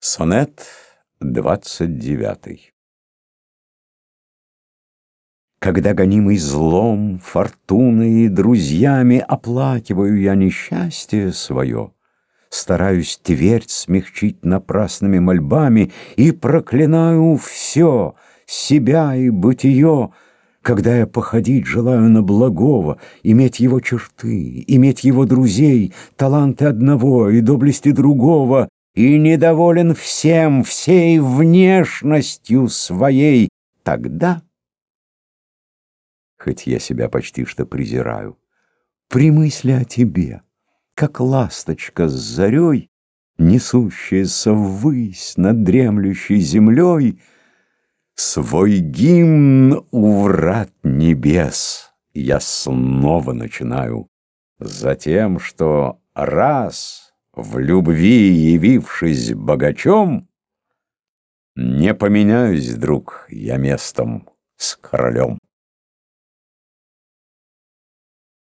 Сонет двадцать девятый. Когда гонимый злом, фортуной и друзьями Оплакиваю я несчастье свое, Стараюсь твердь смягчить напрасными мольбами И проклинаю все, себя и бытие, Когда я походить желаю на благого, Иметь его черты, иметь его друзей, Таланты одного и доблести другого, и недоволен всем, всей внешностью своей, тогда, хоть я себя почти что презираю, при мысли о тебе, как ласточка с зарей, несущаяся ввысь над дремлющей землей, свой гимн у врат небес я снова начинаю, за тем, что раз — в любви явившись богачом, Не поменяюсь, друг, я местом с королем.